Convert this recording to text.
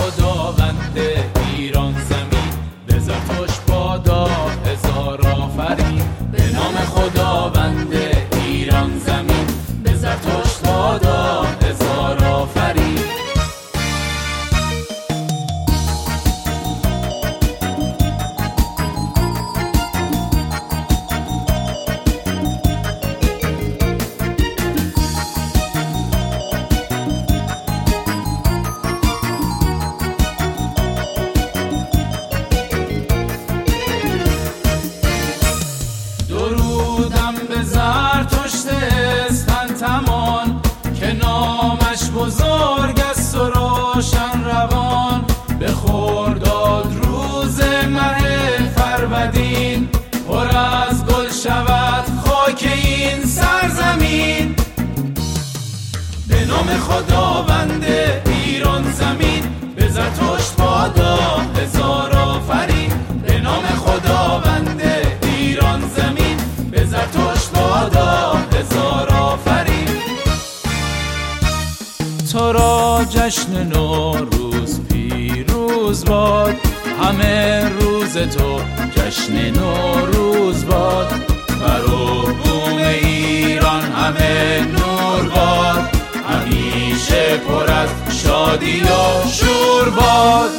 خداوند ایران زمین. به زتش بادا هزار آفرین. به نام خداوند مست و روشن روان به خورداد روز مه فرودین پر از گل شود خاک این سرزمین. به نام خدا تو را جشن نوروز پیروز باد. همه روز تو جشن نوروز باد. بر بوم ایران همه نور باد. همیشه پر از شادی و شور باد.